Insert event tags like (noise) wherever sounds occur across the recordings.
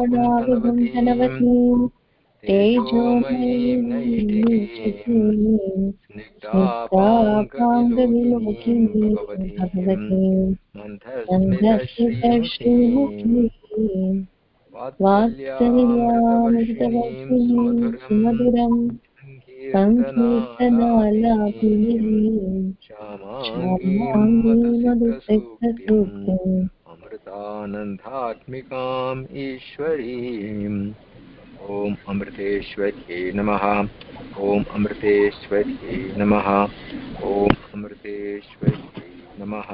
भावनाविगुणधनवतीम् तेजोमयीं नैष्टिकीं स्निग्धापाङ्गविलोकिनीं भगवतीं मन्थस्मितश्रीमुखीं वात्सल्यामृतवर्षिणीं सुमधुरं सङ्कीर्तनालापिनीं श्यामाङ्गीं मधुसिक्तसूक्तिम् अमृतानन्दात्मिकाम् ईश्वरीम्। ॐ अमृतेश्वर्यै नमः। ॐ अमृतेश्वर्यै नमः। ॐ अमृतेश्वर्यै नमः।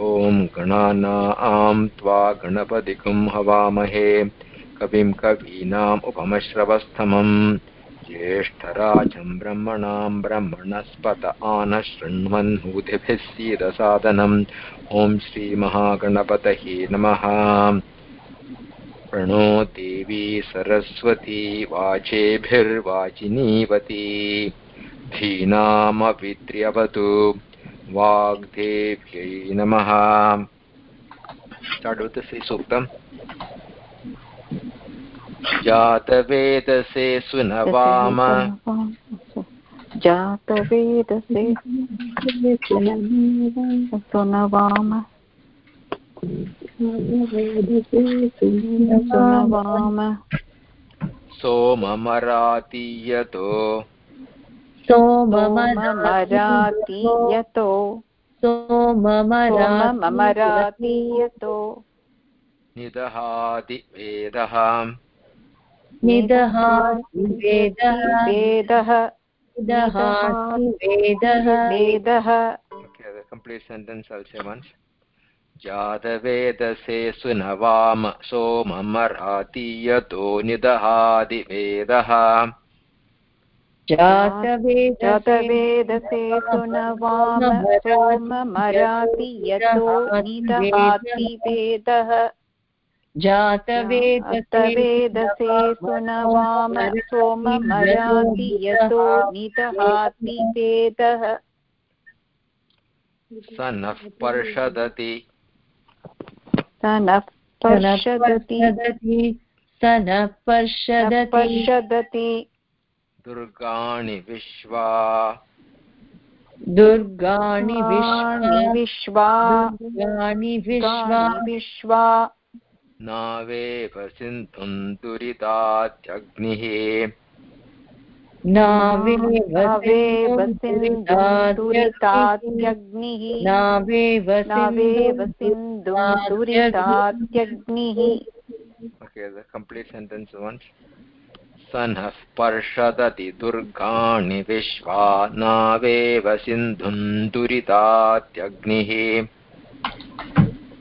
ॐ गणानां त्वा गणपतिगुं हवामहे। कविं कवीनाम् उपमश्रवस्थमम् ज्येष्ठराजं ब्रह्मणां ब्रह्मणस्पत आनः शृण्वन्नूतिभिः सीदसादनम्। ॐ श्रीमहागणपतये नमः। प्रणो देवी सरस्वती वाचेभिर्वाचिनीवती। धीनामविद्र्यवतु वाग्देव्यै नमः। Sri Suktam. जातवेदसे सुनवाम। जातवेदसे सुनवाम। सुनवाम। सोममरातीयतो। सोममरातीयतो। सोममरातीयतो। निदहाति वेदः। निदहाति वेदः। वेदः वेदः complete sentence I'll once. जातवेदसे सुनवाम सोममरातीयतो निदहादिवेदः जातवेदसे सुनवाम सोममराति यतो निदहाति वेदः जातवेदसे सुनवाम सोममराति यतो निदहाति वेदः स नः पर्षदति। स नः पर्षदति। स नः पर्षदति पर्षदति दुर्गाणि विश्वा। दुर्गाणि विश्वा। दुर्गाणि विश्वा विश्वा। नावेव सिन्धुं दुरितात्यग्निः नावेव सिन्धुरितात्यग्निः नावेव नावेव सिन्धुरितात्यग्निः Okay, the complete sentence once. स नः पर्षदति दुर्गाणि विश्वा। नावेव सिन्धुं दुरितात्यग्निः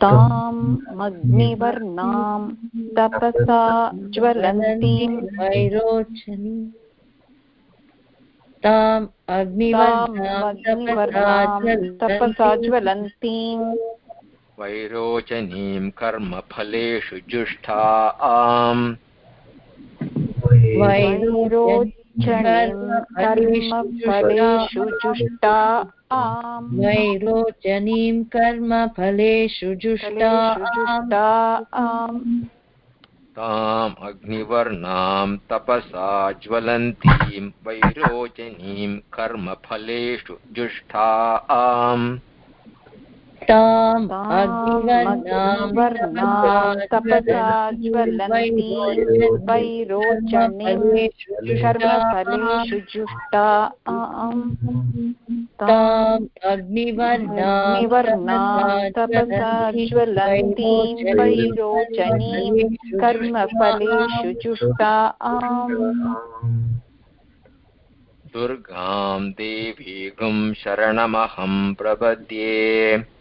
ताम् अग्निवर्णां तपसा ज्वलन्तीं। वैरोचनी। ताम् अग्निवर्णां तपसा ज्वलन्तीं। वैरोचनीं कर्मफलेषु जुष्ठा आम्। वैरोचनीं। कर्मफलेषु जुष्टा वैरोचनीं कर्मफलेषु जुष्टा। फलेषु जुष्टा आम् ताम् अग्निवर्णां तपसा ज्वलन्तीं वैरोचनीं कर्मफलेषु जुष्ठा आम् ताम् अग्निवर्णां तपसा ज्वलन्तीं कर्मफलेषु जुष्टा ताम् अग्निवर्णां वैरोचनीं कर्मफलेषु जुष्टा दुर्गां देवीगुं शरणमहं प्रपद्ये। दुर्गां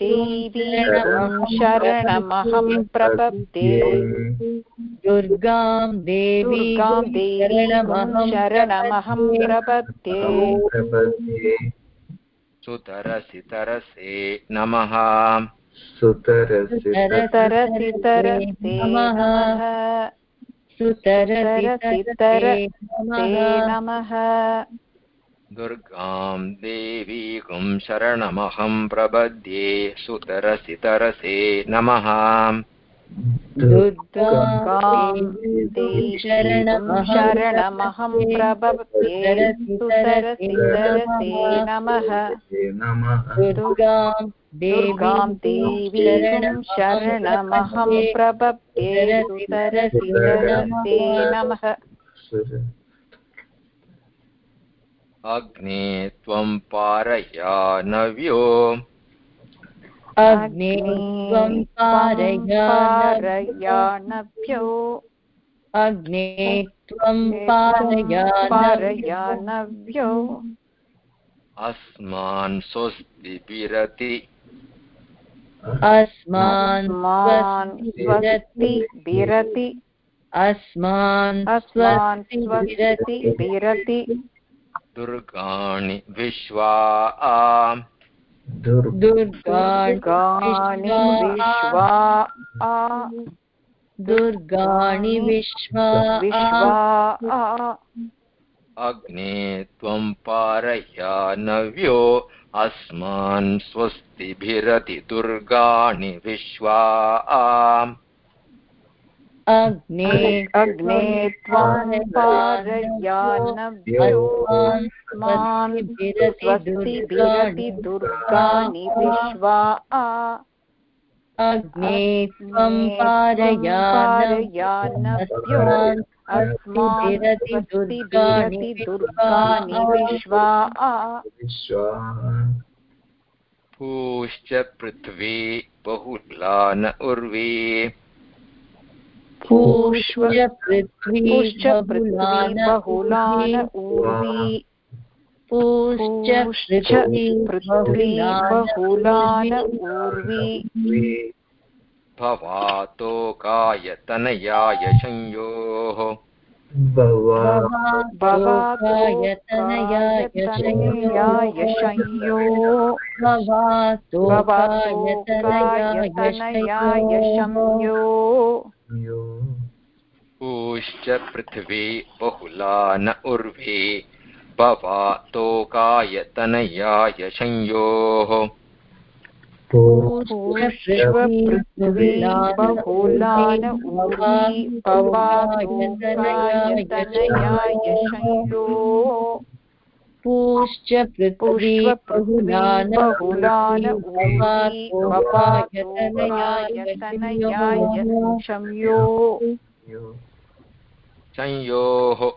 देवीं शरणमहं प्रपद्ये दुर्गां देवी देवीं शरणमहं शरणमहं प्रपद्ये सुतरसि तरसे नमः। सुतरसि तरसि तरसे नमः। सुतरसि तरसे नमः। दुर्गां देवीकुं शरणमहं प्रपद्ये सुतरसि तरसे नमः शरणमहं प्रपद्ये सुतरसि तरसे नमः नमः। दुर्गां दुर्गां देवीं देवीं शरणमहं प्रपद्ये सुतरसि तरसे नमः। अग्ने त्वं पारयानव्यो अग्ने त्वं पारयानभ्यो अग्ने त्वं पारयानभ्यो अस्मान् स्वस्तिभिरति अस्मान् अस्मान् स्वस्ति विरति। अस्मान् अस्मान् स्वस्ति स्वस्ति विरति। दुर्गाणि विश्वा। आ दुर्गाणि विश्वा। आ दुर्गाणि विश्वा। विश्वा अग्ने त्वं पारयानव्यो अस्मान् स्वस्तिभिरति दुर्गाणि विश्वा। आ अग्ने अग्ने त्वां स्वस्ति दुर्गाणि विश्वा अग्ने त्वं विरति दुर्गाणि विश्वा विश्वा पूश्च पृथ्वी बहुला न उर्वी। पूष्व पृथ्वी पुश्च पृथ्वी बहुलान ऊर्वी पूश्च पृथ्वी पृथ्वी बहुलान ऊर्वी भवातोकायतनयाय संयोः पूश्च पृथ्वी बहुला न उर्वी भवातोकायतनयाय संयोः पृथ्वी पूश्च पृथ्वी पुष्पपृथ्वी बहुलान ऊर्वी भवातोकायतनयाय संयोः। संयोः। संयोः।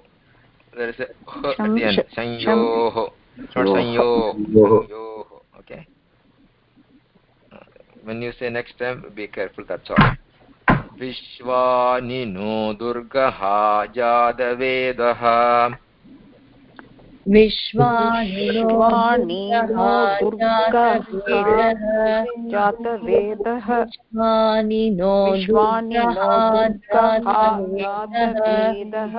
okay. Uh, when you say next time be careful that's all. विश्वानि नो दुर्गः जातवेदः विश्वानि विश्वानि नो जातवेदः विश्वानि जातवेदः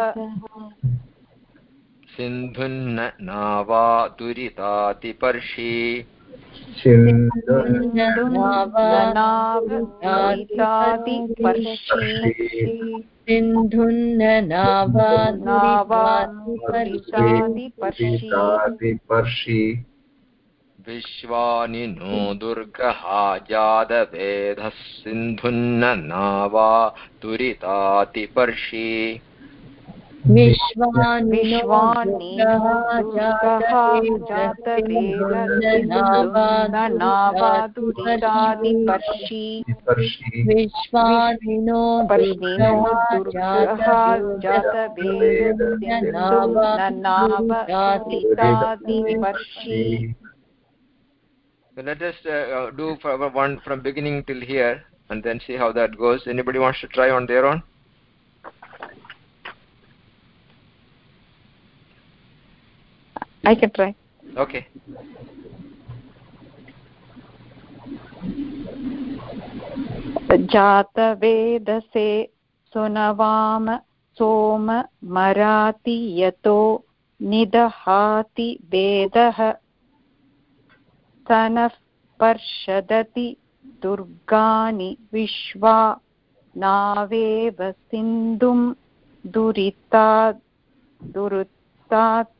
सिन्धुन्न नावा दुरितातिपर्षि। सिन्धुन्न नावादिपर्षि पर्षि विश्वानि नो दुर्गः जातवेदः सिन्धुन्न नावा दुरितातिपर्षि विश्वानि विश्वानि दुर्गः जातवेदनावादुरितादिपर्षि पर्षि विश्वानि no पर्षिणो दुर्गः जातवेदनावदितादिपर्षि So let us uh, uh, do for one from beginning till here and then see how that goes. Anybody wants to try on their own? I can try. Okay. जातवेदसे सुनवाम सोम मराति यतो निदहाति वेदः स्तनः पर्षदति दुर्गानि विश्वा नावेव सिन्धुं दुरिता दुरुत्तात्यग्निः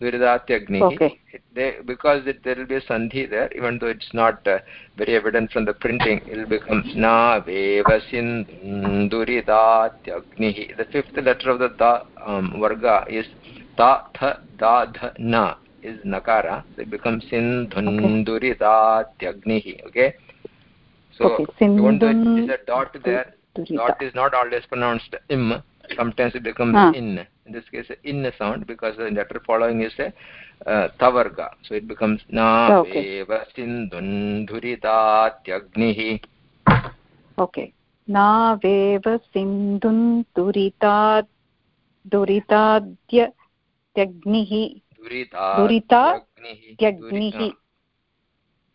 Duridatyagni. Okay. They, because it, there will be a sandhi there, even though it's not uh, very evident from the printing, it will become na veva sinduridatyagnihi. The fifth letter of the da um, varga is ta tha da dha na is nakara, so it becomes sindhunduridatyagnihi. Okay. So Okay, even though it is a dot there, dot is not always pronounced im. Sometimes it becomes Ah. in. In this case, in sound because the letter following is a uh, tavarga. So it becomes na eva Okay. veva sindhunduridatyagnihi. Okay नावेव सिन्धुं दुरिता दुरिताद्य त्यग्निः Durita. त्यग्निः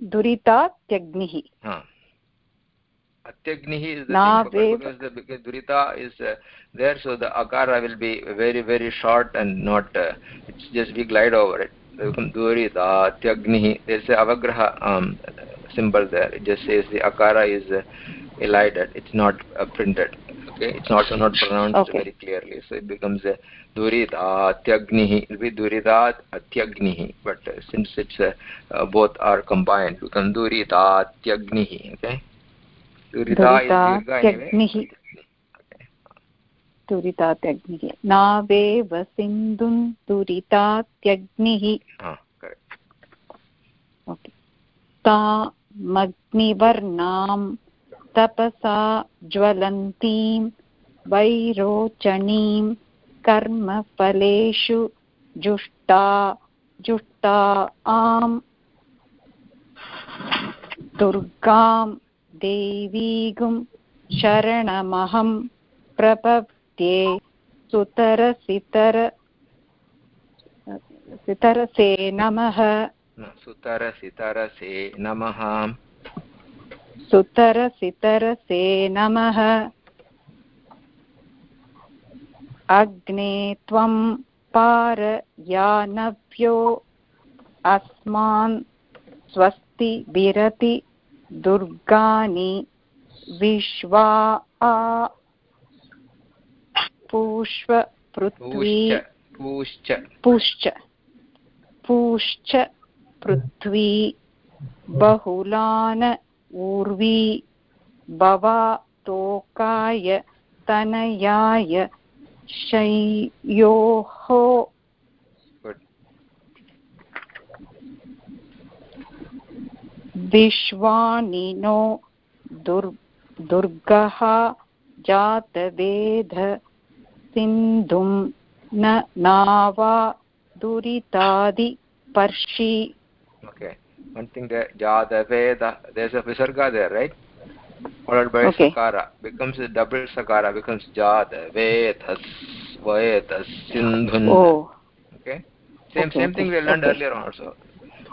दुरिता त्यग्निः Huh. Atyagnihi is the Na thing, because the because Durita is uh, there, so the akara will be very very short and not. Uh, it's just we glide over it. Durita Atyagnihi. There's a avagraha um, symbol there. It just says the akara is uh, elided. It's not uh, printed. Okay, it's also not pronounced Okay. very clearly, so it becomes a Durita Atyagnihi. It will be Durita Atyagnihi, but uh, since it's uh, uh, both are combined, it becomes Durita Atyagnihi. Okay. दुरितात्यग्निः नावेव सिन्धुं दुरितात्यग्निः okay तामग्निवर्णां तपसा ज्वलन्तीं वैरोचनीं कर्मफलेषु जुष्टा जुष्टा आम् दुर्गां देवीगुं शरणमहं प्रपद्ये। सुतरसितर सितरसे नमः। Sutarasitarase Namaha. सुतरसितरसे नमः। अग्ने त्वं पारयानव्यो। अस्मान् स्वस्ति विरति। दुर्गानि विश्वा आ. Pushcha. पुश्च पुश्च पृथ्वी बहुलान ऊर्वी भवा तोकाय तनयाय शयोः Good. विश्वानिनो दुर् दुर्गः जातवेद सिन्धुं न नावा दुरितादिपर्षि Okay. One thing there, Jadaveda, there's a visarga there, right? Followed by Okay. sakara. Becomes a double sakara, becomes Jadavedas, Vaedas, Sindhun. Oh, Okay? Same Okay, same thing we learned okay. earlier also.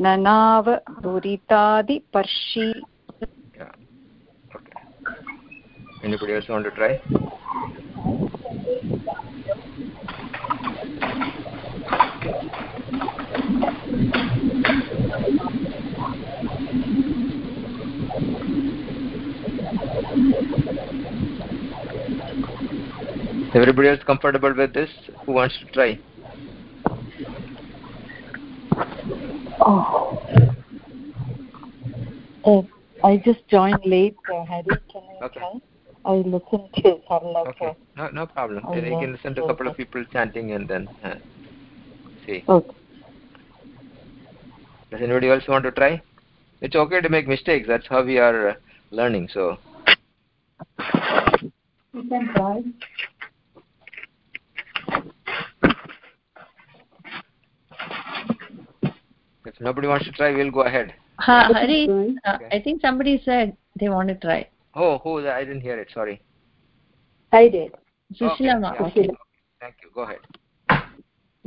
ननाव दुरितादिपर्षि Yeah. Okay. Anybody else want to try? Everybody else comfortable with this? Who wants to try? Oh. Uh, I just joined late, uh, Harry. Can I Okay. try? I listened to Sarla. Okay. No, no problem. Oh, you can listen to a couple of people chanting and then uh, see. Okay. Does anybody else want to try? It's okay to make mistakes. That's how we are uh, learning. So You can try. if nobody wants to try, we'll go ahead. Ha, Hari, uh, Okay. I think somebody said they want to try. Oh, who? I didn't hear it. Sorry. I did. Sushilama. Okay, Okay. yeah. Thank you. Go ahead.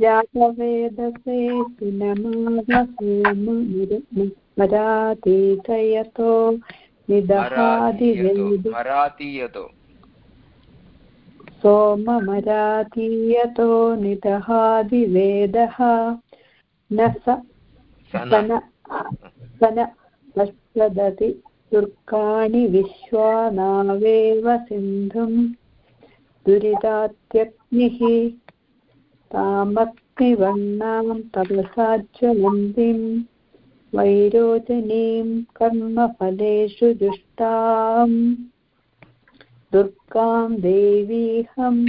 जातवेदसे सुनमागसोमरातीतयतो निदहादिवेद Marathi सोममरातीयतो निदहादिवेदः न स Sana. सन सन पश्यदति दुर्गाणि विश्वानावेव सिन्धुं दुरितात्यग्निः तामग्निवर्णां तपसाज्वलन्तीं वैरोचनीं कर्मफलेषु जुष्टाम् दुर्गां देवीहं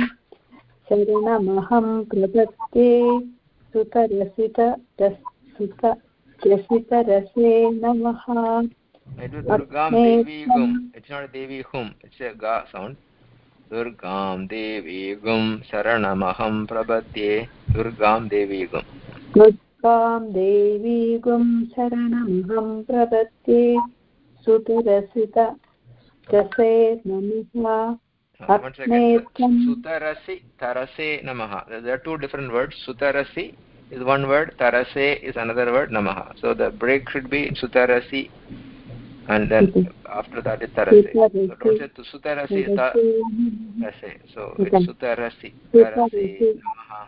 शरणमहं प्रपद्ये सुतरसित सुत रसितरसे नमः Devi Gum. It's not a Devi Hum. It's a Ga sound. Durgam Devi Gum Saranamaham Prabhatye. Durgam Devi Gum. दुर्गां देवीगुं शरणमहं प्रपद्ये सुतरसित रसे नमः Uh, One second. Atmetam. Sutarasi Tarase Namaha. There are two different words. Sutarasi is one word. Tarase is another word. Namaha. So the break should be Sutarasi and then Okay. after that is Tarase. So Sutarasi. don't say tu- Sutarasi ta- Tarase. So it's Okay. Sutarasi Sutarasi. Tarase Namaha.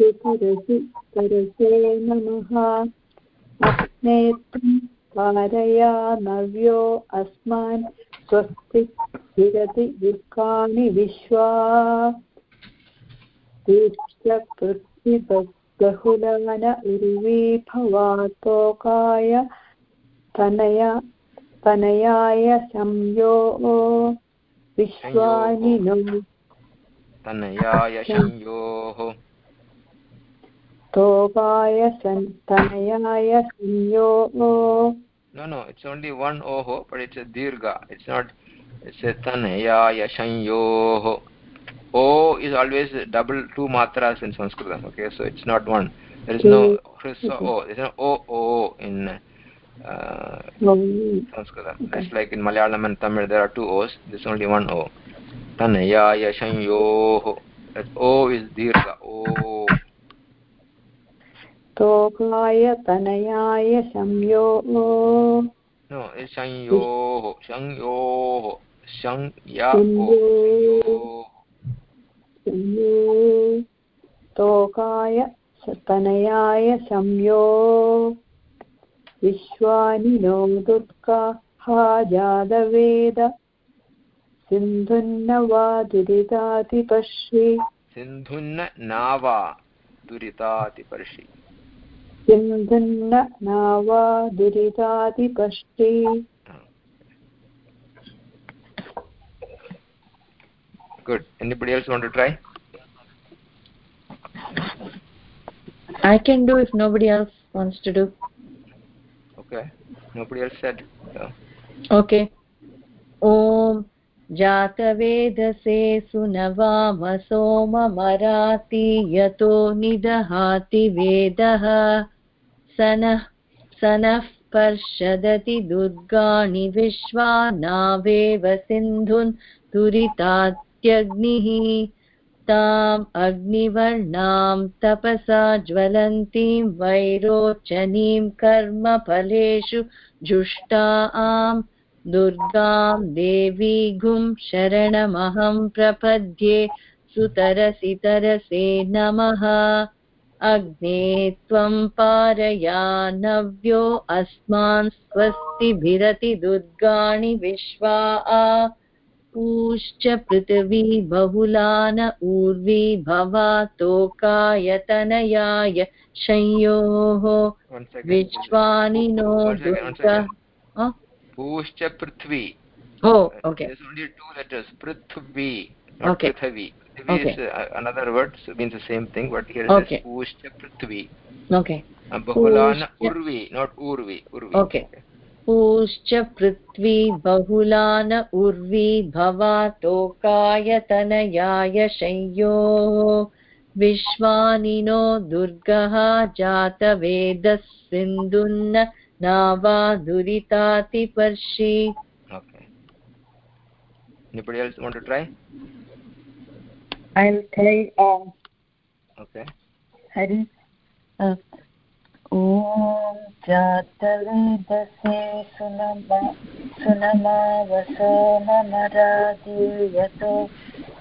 सुतरसि तरसे नमः अग्नेत्रं पारया नव्यो अस्मान् स्वस्ति विरति दुर्गाणि विश्वा तीर्थपृथ्वीबहुलान उर्वी भवातोकाय तनया तनयाय संयो विश्वानि no तनयाय संयोः तोकाय सन्तनयाय संयो No, no, it's only one oho, but it's a dirga. It's not, it's a tanayaya shanyoho. O is always double two matras in Sanskrit. Okay, so it's not one. There is no hrisa o. There is no o o in uh, Sanskrit. Just like in Malayalam and Tamil, there are two o's. There's only one o. Tanayaya shanyoho. That o is dirga. O. तोकाय तनयाय संयो No, it's shanyoho. Shangyoho. Shangya o. संयो तोकाय तनयाय संयो विश्वानि नो दुर्गा हा जातवेद सिन्धुन्न वा दुरितातिपश्ये सिन्धुन्न नावा दुरितातिपर्षि। सिन्धुन्न नावा दुरितातिपश्ये Good. Anybody else want to try? I can do if nobody else wants to do. Okay. Nobody else said. So. Okay. ॐ जातवेदसे सुनवाम सोममराति यतो निदहाति वेदः सनः सनः पर्षदति दुर्गाणि विश्वा नावेव सिन्धुन् दुरितात्यग्निः ताम् अग्निवर्णां तपसा ज्वलन्तीं वैरोचनीं कर्मफलेषु जुष्टाम् दुर्गां देवीगुं शरणमहं प्रपद्ये सुतरसि तरसे नमः। अग्ने त्वं पारयानव्यो अस्मान् स्वस्तिभिरति दुर्गाणि विश्वा। पूश्च पृथिवी बहुलान ऊर्वी भवा तोकायतनयाय संयोः second, one Durga second. Oh, oh okay There's only two letters. Prithvi, not Okay. Prithvi. Prithvi Okay. is uh, another word, so means the same thing, but here okay. it is Pushcha Prithvi. okay Uh, Bahulana Urvi, not Urvi. Urvi. Okay. पूश्च पृथ्वी बहुलान उर्वी भवातोकायतनयाय शय्योः विश्वानिनो दुर्गः जातवेदः सिन्धुन्न नावा दुरितातिपर्षि Okay. Anybody else want to try? I'll try um, Okay. Hari. Uh, ॐ जातवेदसे सुनमा सुनमावसो ममरादीयतो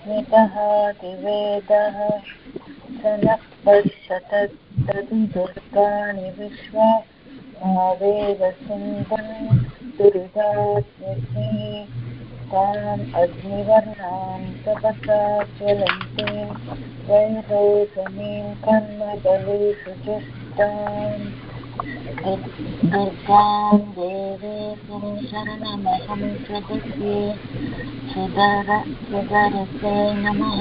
निदहातिवेदः स नः विश्वा दुर्गात्मसि ताम् अग्निवर्णां तपसा कर्मबलेषु दुर्गां देवीं शरणमहं प्रपद्ये सुदर सुदरसे नमः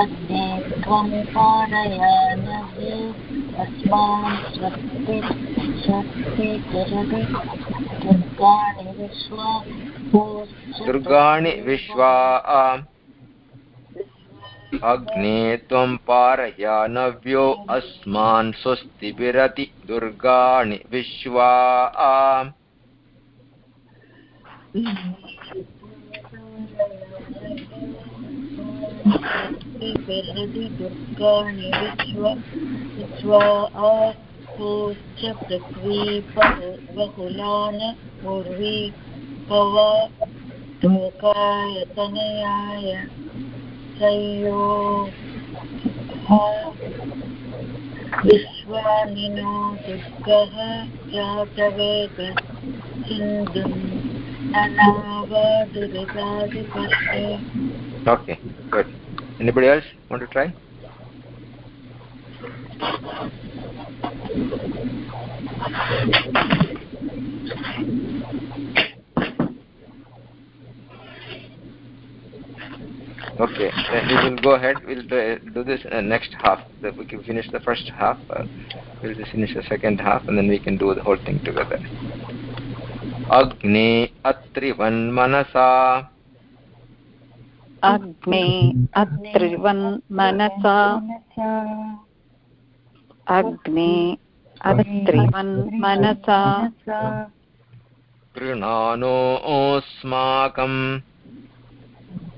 अग्ने त्वं पारयानव्ये अस्मान् स्वस्ति स्वस्ति कुरुदि दुर्गाणि विश्वा दुर्गाणि विश्वा अग्ने त्वं पारयानव्यो अस्मान् स्वस्तिभिरति दुर्गाणि विश्वा। विरति दुर्गाणि विश्वा पृथ्वी पूर्वी पवा शय्यो विश्वानिनो दुर्गः जातवेद सिन्धुम् अनावदुरितादिपश्ये Okay, good. Anybody else want to try? Okay, then we will go ahead. We'll do this uh, next half. We can finish the first half. Uh, we'll just finish the second half, and then we can do the whole thing together. Agni atrivan manasa. अग्ने अत्रिवन् मनसा अग्ने अत्रिवन् मनसा गृणानो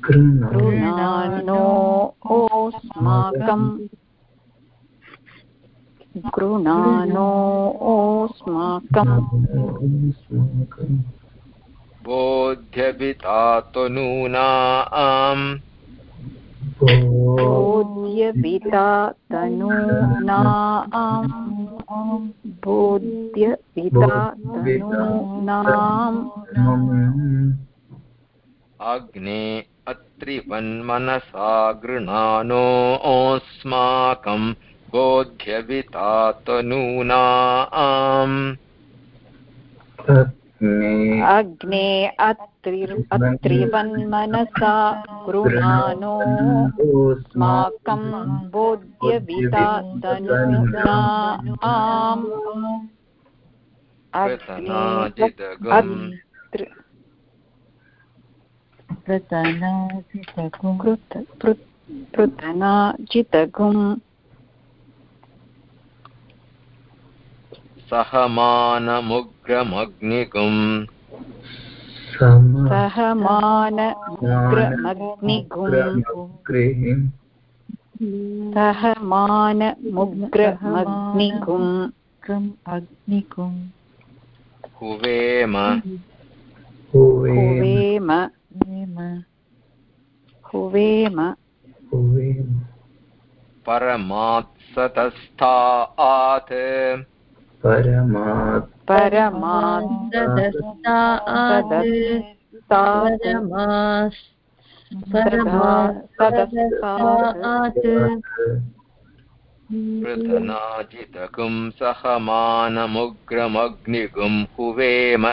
ओस्माकम् गृणानो ओस्माकम्। गृणानो ओस्माकम्। बोध्यपितात्वनूना आम् बोध्यपिता तनूनाम् बोध्यपिता तनूनाम् अग्ने अत्रिवन्मनसा गृणानो ओस्माकम् बोध्यपितात्वनूना आम् अग्ने अत्रिवन्मनसा गृणानो स्माकं बोध्यविता तनूना आम् अग्ने प्रतनाजिदगम् अत्रि- प्रतनासितकुं कृत पृ- पृतना जितगुम् सहमानमुग्रमग्निकुम् सहमानमुग्रमग्निगुम् सहमानमुग्रमग्निगुम् क्रम अग्निकुं हुवेम। हुवेम। हुवेम। परमात्सतस्थात् परमात्। परमात् ददस्तात् सदस्तात् पृथनाजितकुं सहमानमुग्रमग्निगुं हुवेम।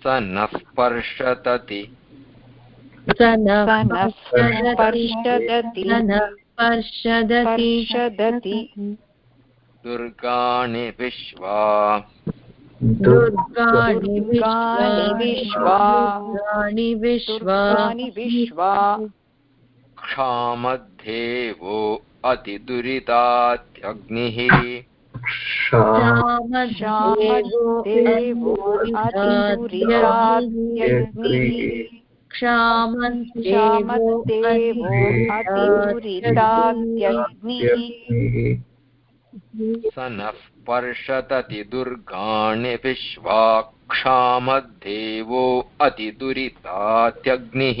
स नः स्पर्शदति स्पर्शदति दुर्गाणि विश्वा। दुर्गाणि विश्वा। दुर्गाणि विश्वा। विश्वा। क्षामद्धेवो अतिदुरितात्यग्निः। स नः पर्षतति दुर्गाणि विश्वा क्षामद्धेवो अतिदुरितात्यग्निः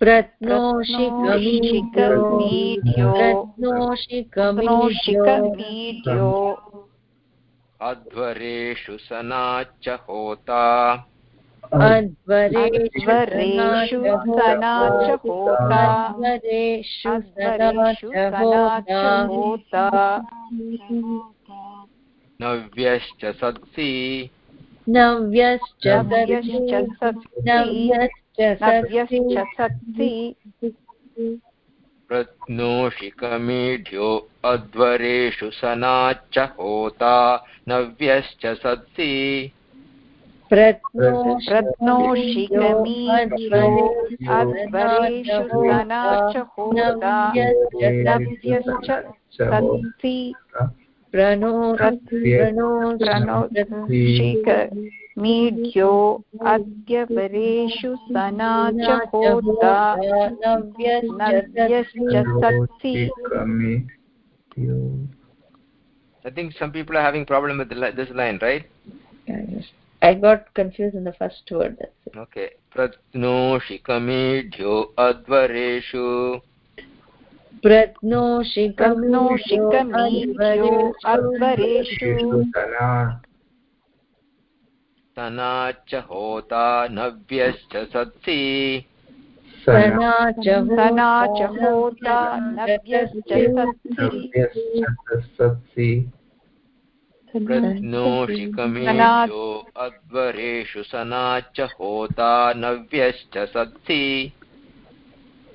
प्रत्नोषिकमीढ्यो प्रत्नोषिकमीढ्यो प्रत्नोषिकमीढ्यो अध्वरेषु सनाच्च होता। अध्वरेषु सनाच होता। अध्वरेषु होता। नव्यश्च सत्सि। नव्यश्च नव्यश्च प्रत्नोषिकमीढ्यो अध्वरेषु सनाच्च होता नव्यश्च सत्सि प्रत्नोषिकमीढ्यो अध्वरेषु सनाच होता नव्यश्च सत्सि प्रणो प्रणो प्रणोषिकमीढ्यो अद्य वरेषु सनाच होता नव्यश्च सत्सि I think some people are having problem with the li- this line, right? I got confused in the first word. That's it. Okay. प्रत्नोषिकमीढ्यो अध्वरेषु प्रत्नोषिकमीढ्यो अध्वरेषु सनाच्च होता नव्यश्च सत्सि सनाच सनाच होता नव्यश्च सत्सि प्रत्नोषिकमीढ्यो अध्वरेषु सनाच्च होता नव्यश्च सत्सि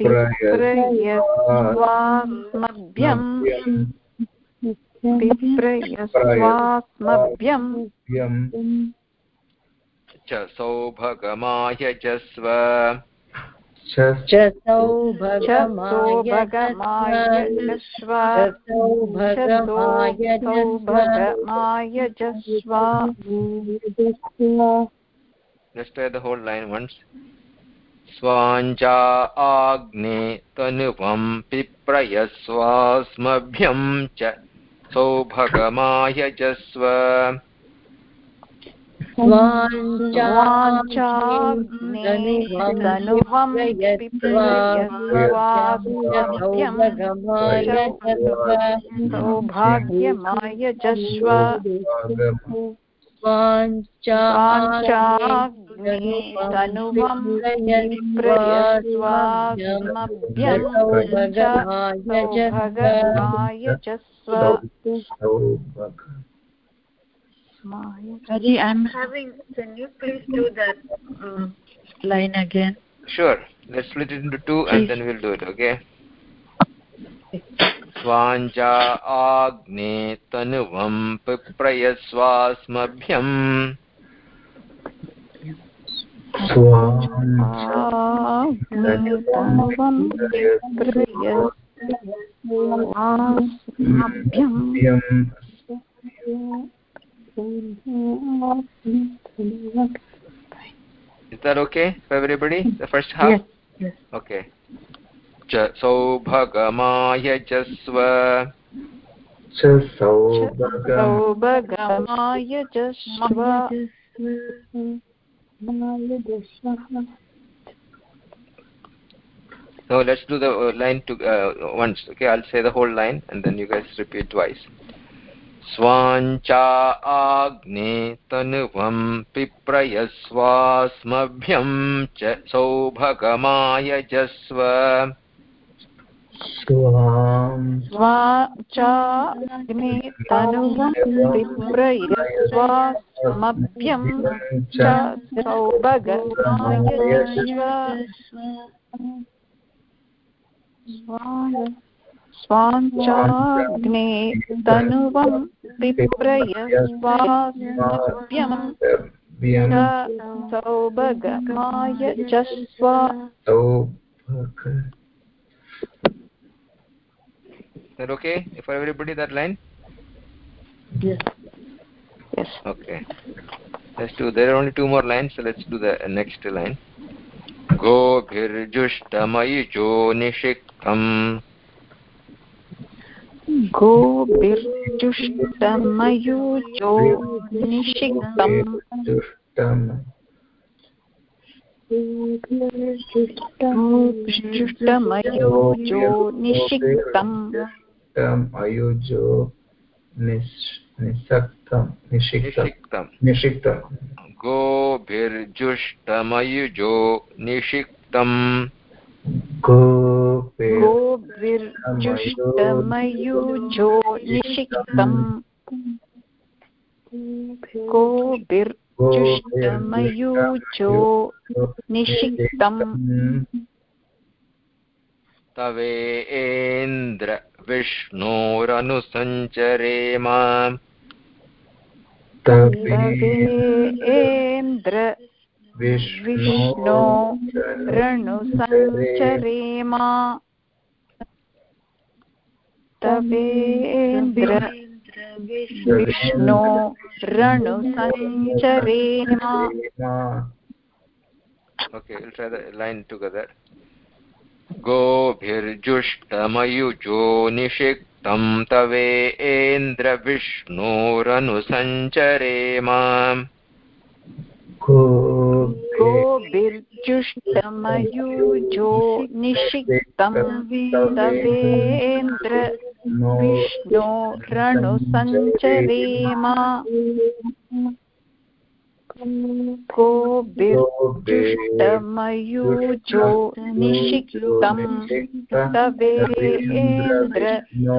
विप्रयस्वास्मभ्यम् विप्रयस्वास्मभ्यम् च सौभगमायजस्व च च सौभगमाय सौभगमायजस्व सौभगमायजस्व Just try the whole line once. स्वाञ्चा आग्ने तनुवं पिप्रयस्वास्मभ्यं च सौभगमायजस्व सौभाग्यमायजस्व वाञ्चाग्नेतनुवं पिप्रयस्वास्मभ्यं सौभगमायजस्व सौभग Hari, I'm having. Can you please do that um, line again? Sure. Let's split it into two and then we'll do it, okay? स्वाञ्चा आग्ने तनुवं पिप्रयस्वास्मभ्यम् तनुवं पिप्रयस्वास्मभ्यं Is that okay for everybody? The first half? Yes, yes. Okay. च सौभगमायजस्व च सौभग सौभगमायजस्व So let's do the uh, line to uh, once. Okay, I'll say the whole line and then you guys repeat twice. स्वाञ्चा आग्ने तनुवं पिप्रयस्वास्मभ्यं च सौभगमायजस्व स्वां स्वाचाग्ने तनुवं पिप्रयस्वास्मभ्यं च स्वाञ्चाग्ने तनुवं च सौभग Is that okay for everybody that line? Yes. Yes. Okay. Let's do. There are only two more lines, so let's do the next line. गोभिर्जुष्टमयुजो निषिक्तम् गोभिर्जुष्टमयुजो निषिक्तम् दुष्टम् गोभिर्जुष्टमयुजो निषिक्तम् अयुजो निस्- निसक्तम् निषिक्तम्। निषिक्तम्। निषिक्तम्। गोभिर्जुष्टमयुजो निषिक्तम्। गोभिर्जुष्टमयुजो निषिक्तम्। गोभिर्जुष्टमयुजो निषिक्तम्। तवेन्द्र विष्णोरनुसञ्चरेम तवेन्द्र विष्णो रणुसञ्चरेम तवेन्द्र विष्णो रणुसञ्चरेम Okay, we'll try the line together. गोभिर्जुष्टमयुजो निषिक्तं तवेन्द्रविष्णोरनुसञ्चरेम गोभिर्जुष्टमयुजो निषिक्तं तवेन्द्र विष्णो गोभिर्जुष्टमयुजो निषिक्तं तवेन्द्र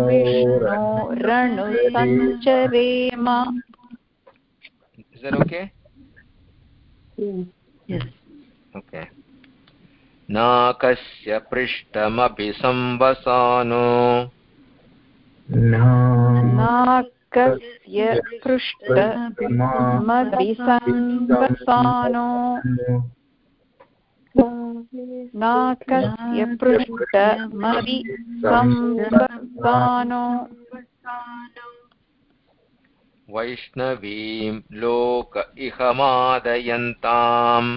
विष्णो रणुसञ्चरेम Is that okay? Yes. Okay. नाकस्य नाकस्य पृष्ठमभिसंवसानो नाकस्य पृष्ठमपि संवसानो वैष्णवीं लोक इहमादयन्ताम्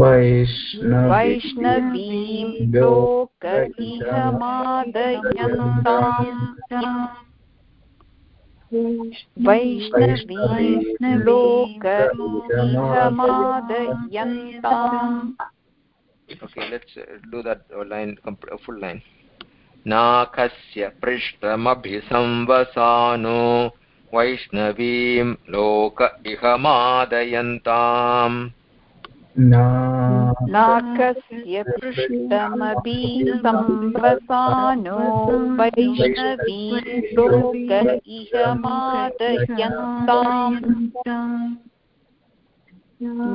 वैष्णवीं लोक इहमादयन्ताम् वैष्णवीं लोक इहमादयन्ताम् okay let's uh, do uh, uh, नाकस्य पृष्ठमभिसंवसानो वैष्णवीं लोक इहमादयन्ताम् नाकस्य पृष्ठमपि संवसानो वैष्णवी लोक इहमादयन्ताम्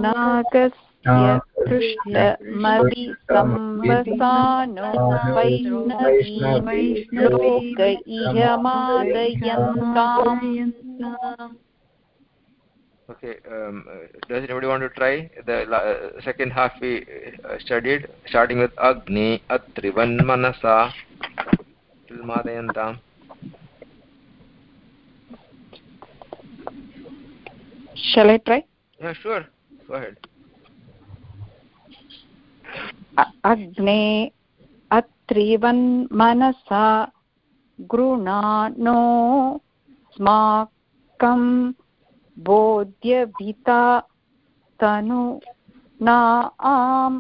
नाकस्य पृष्ठमपि संवसानो वैष्णवी लोक इहमादयन्ताम् okay um, uh, does anybody want to try the uh, second half we uh, studied starting with agni atrivan manasa tilmadayantam shall i try yeah sure go ahead अग्ने अत्रिवन्मनसा गृणानो स्माकं बोध्यभिता तनु न आम्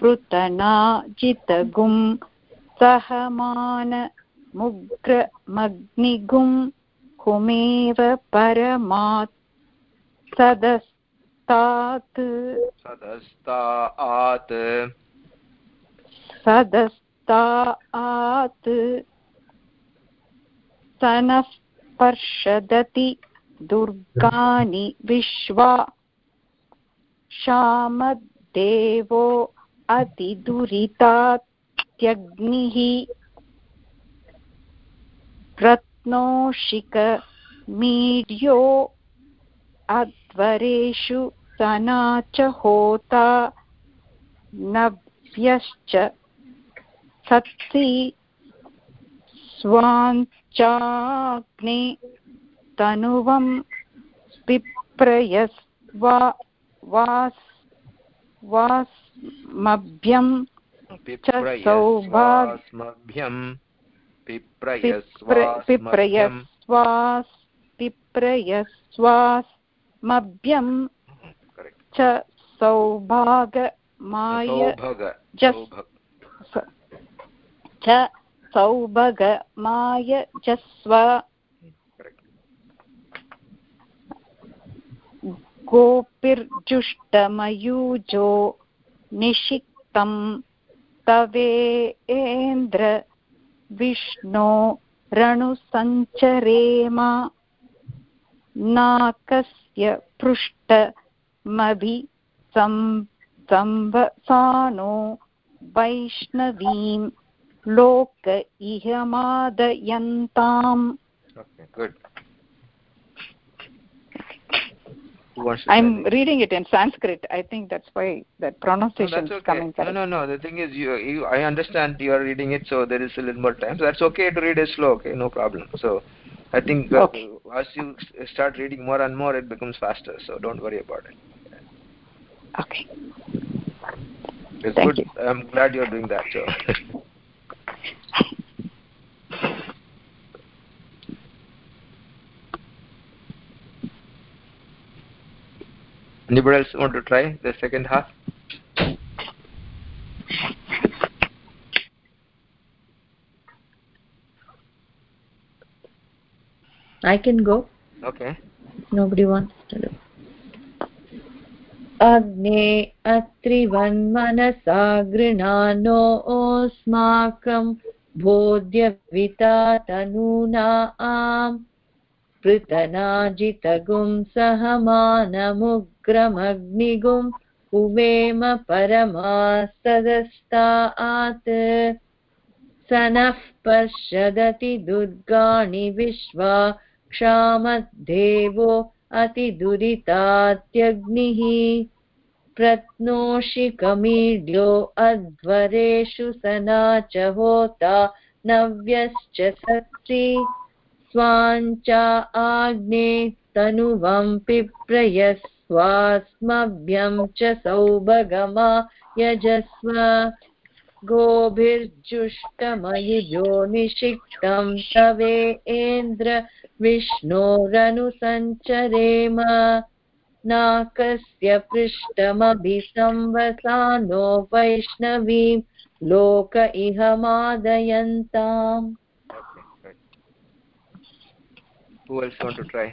पृतना जितगुं सहमानमुग्रमग्निगुं हुमेव परमात् सदस्तात् सदस्तात् सदस्तात् सनः पर्षदति दुर्गानि विश्वा शामद्देवो अतिदुरितात्यग्निः रत्नोषिकमीड्यो अध्वरेषु सना च होता नभ्यश्च सत्सि स्वाञ्चाग्ने तनुवं पिप्रयस्वा वास् वास्मभ्यं च सौभाग् पिप्रयस्वास् पिप्रयस्वास्मभ्यं च सौभागमाय च सौभगमाय जस्व गोपिर्जुष्टमयूजो निषिक्तं तवेन्द्र विष्णो रणुसञ्चरेम नाकस्य पृष्ठमभि संवसानो वैष्णवीं लोक इहमादयन्ताम् okay good Who wants to i'm try this? reading it in sanskrit i think that's why that no, pronunciation that's is okay. coming no correct. no no the thing is you, you i understand you are reading it so there is a little more time so that's okay to read it slow okay no problem so i think uh, Okay. as you s- start reading more and more it becomes faster so don't worry about it okay it's Thank good you. i'm glad you're doing that so (laughs) anybody else want to try the second half I can go. okay Nobody wants to do. अग्ने अत्रिवन्मनसा गृणानोऽस्माकं बोध्यविता तनूना आम् पृतनाजितगुं सहमानमुग्रमग्निगुं उवेम परमास्तदस्तात् स नः पश्यदति दुर्गाणि विश्वा क्षामद्देवो अतिदुरितात्यग्निः प्रत्नोषिकमीड्यो अध्वरेषु सना च होता नव्यश्च सत्सि स्वाञ्चा आग्ने तनुवं पिप्रयस्वास्मभ्यं च सौभगमा यजस्व गोभिर्जुष्टमयुजो निषिक्तं तवेन्द्र विष्णोरनुसञ्चरेम। नाकस्य पृष्ठमभिसंवसानो वैष्णवीं लोक इह मादयन्ताम् who else want to try?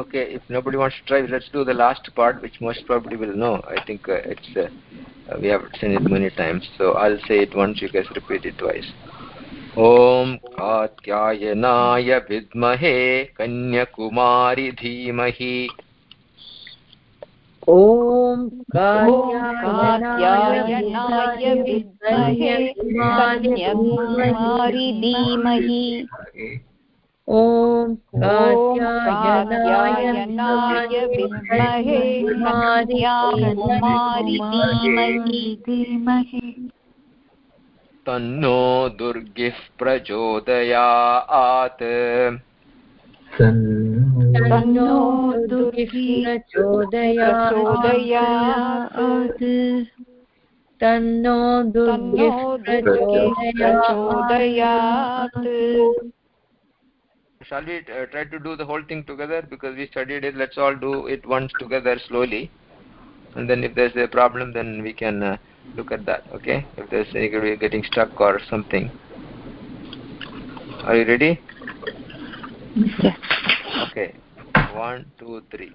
Okay if nobody wants to try let's do the last part which most probably will know i think uh, it's uh, uh, we have seen it many times so i'll say it once you guys repeat it twice ॐ कात्यायनाय विद्महे कन्याकुमारि धीमहि ॐ कात्यायनाय विद्महे कन्याकुमारि धीमहि ॐ कात्यायनाय विद्महे धीमहि तन्नो दुर्गिः प्रचोदयात्। तन्नो दुर्गिप्रचोदयात् तन्नो दुर्गिः प्रचोदयात्। Shall we uh, try to do the whole thing together because we studied it. Let's all do it once together slowly. And then if there's a problem then we can uh, look at that okay? If there's anybody getting stuck or something. Are you ready? Yes. okay. One two three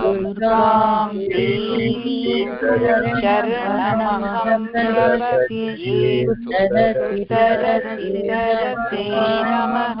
दुर्गां देवी चरणमहं प्रपद्ये सुतरसितरसे नमः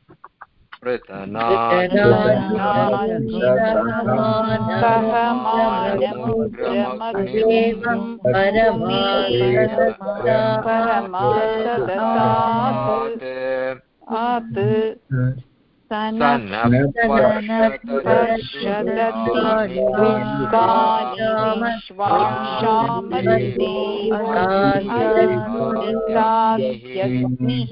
आत् विश्वाशामदेवाग्निः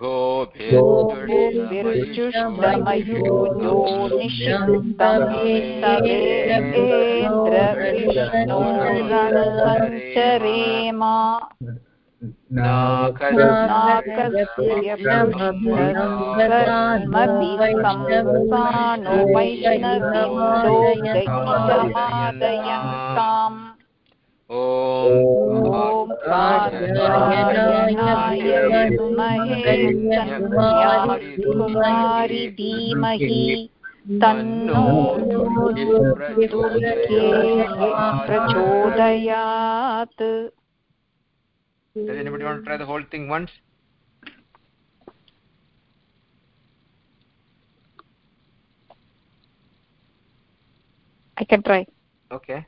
चौभागमाय जस्व गोभिर्जुष्टमयूजो निषिक्तमेन्द्र विष्णोरणसञ्चरेम नाकस्य पुष्पस्मभिसंसानो वैष्णवीं लोकैकमादयन्ताम् ॐ कुमारि धीमहि तन्नो प्रचोदयात् Does anybody want to try the whole thing once? I can try. Okay.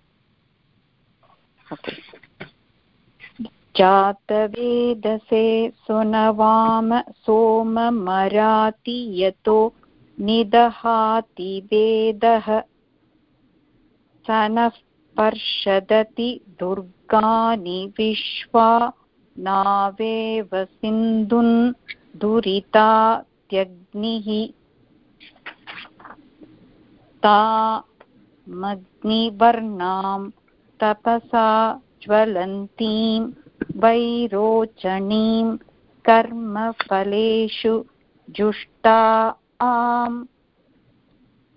जातवेदसे सुनवाम सोममराति यतो निदहाति वेदः। स नः पर्षदति दुर्गानि विश्वा नावेव सिन्धुन् दुरितात्यग्निः तामग्निवर्णां तपसा ज्वलन्तीं, वैरोचनीं, कर्मफलेषु जुष्टा आम्।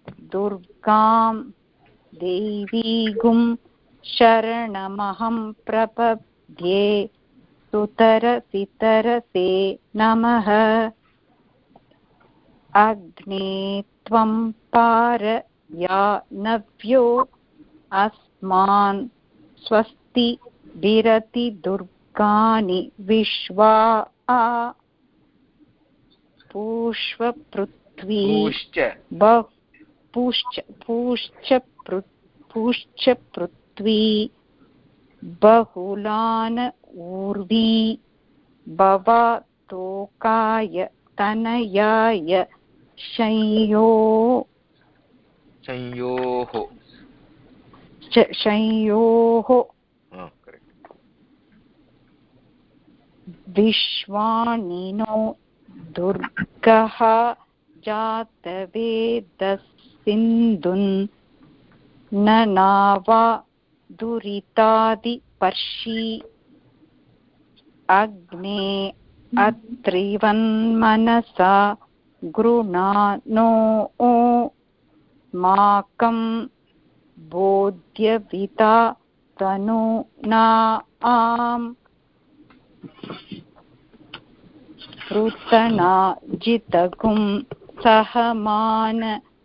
दुर्गां देवीगुं शरणमहं प्रपद्ये, सुतरसितरसे नमः। अग्ने त्वं पार या नव्यो अस्मान् स्वस्ति विरति दुर्गानि विश्वा पूष्वपृथ्वी पूश्च पूश्च पूश्च पृथ्वी बहुलान ऊर्वी भवतोकाय तनयाय शंयो संयोः शंयोः. विश्वानिनो दुर्गः जातवेदसिन्धुन् न नावा दुरितादिपर्षि अग्ने अत्रिवन्मनसा गृणानो माकं बोध्यविता तनूना आम् पृतनाजितगुं सहमान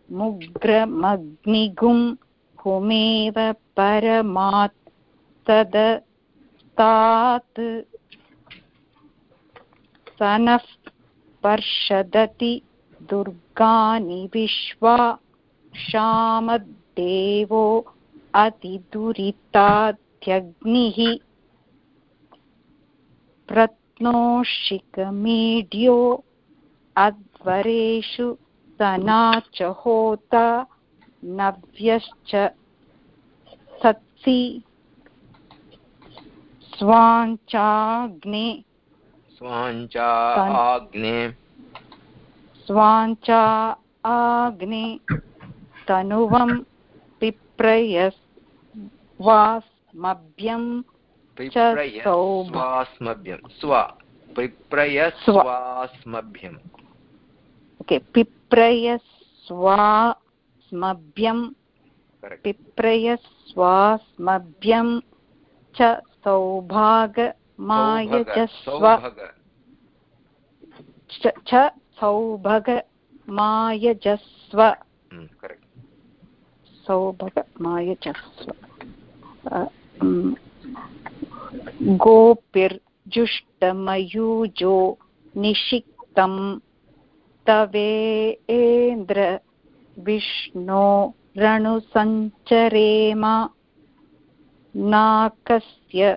मुग्रमग्निगुं हुमेव परमात् तदस्तात्। स नः पर्षदति दुर्गानि विश्वा क्षामद्देवो अतिदुरितात्यग्निः प्रत्नोषिकमीड्यो अध्वरेषु सना च होता नव्यश्च सत्सि स्वाञ्चाग्ने स्वाञ्चा स्वान्- आग्ने स्वाञ्चा आग्ने तनुवं पिप्रयस्वास्मभ्यं स्वास्मभ्यं स्व। पिप्रय स्व. स्वास्मभ्यं ओके पिप्रयस्वास्मभ्यं पिप्रयस्वास्मभ्यं च सौभागमायजस्व सौभग च च सौभगमायजस्व करेक्ट् सौभगमायजस्व अ, म्, गोपिर्जुष्टमयूजो निषिक्तं तवेन्द्र विष्णो रणुसञ्चरेम नाकस्य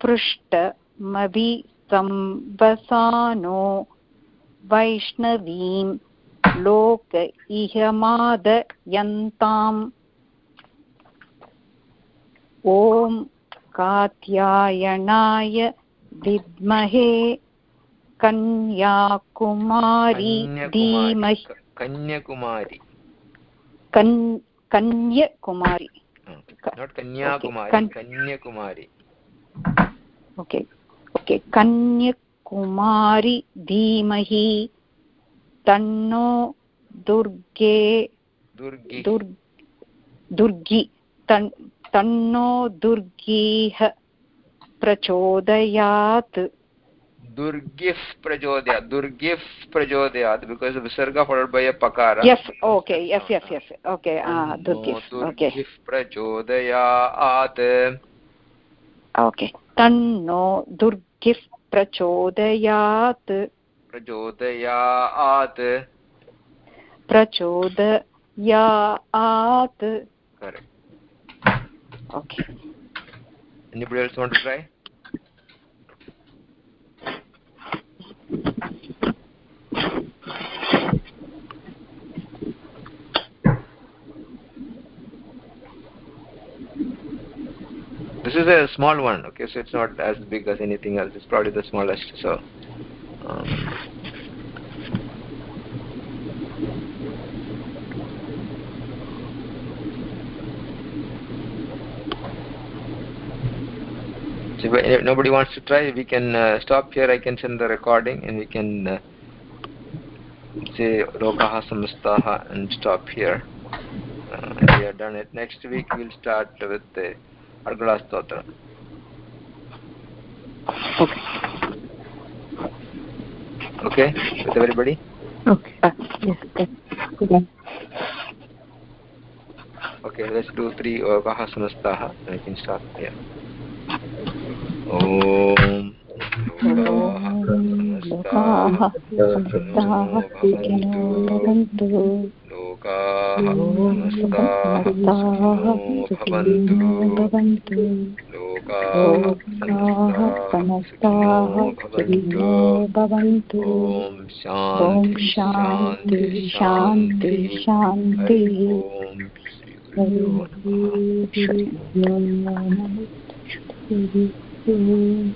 पृष्ठमभिसंवसानो वैष्णवीं लोक इहमादयन्ताम् ॐ कात्यायनाय विद्महे कन्याकुमारी धीमहि। कन्याकुमारी। कन् Kanyakumari. Kanyakumari okay okay Kanyakumari धीमहि। तन्नो दुर्गे दुर्गि। तन्नो दुर्गीः प्रचोदयात्। दुर्गिः प्रचोदयात्। दुर्गिः प्रचोदयात् because visarga followed by a पकार yes okay yes yes yes okay आ दुर्गिः ओके दुर्गिः प्रचोदयात्। ओके तन्नो दुर्गिः प्रचोदयात्। प्रचोदयात् correct okay anybody else want to try this is a small one okay so it's not as big as anything else it's probably the smallest so um, so if nobody wants to try we can uh, stop here. I can send the recording and we can uh, say lokaha samastaha and stop here. Uh, we are done. It next week we'll start with the argala stotra okay okay with everybody Okay. Uh, yes. yes. Okay. okay let's do three lokaha samastaha and we can start here om लोकाः समस्ताः सुखिनो भवन्तु लोकाः समस्ताः सुखिनो भवन्तु लोकाः लोकाः समस्ताः सुखिनो भवन्तु ॐ ॐ शान्ति शान्ति शान्ति शान्तिः ॐ श्री गुरुभ्यो नमः हरिः ओम्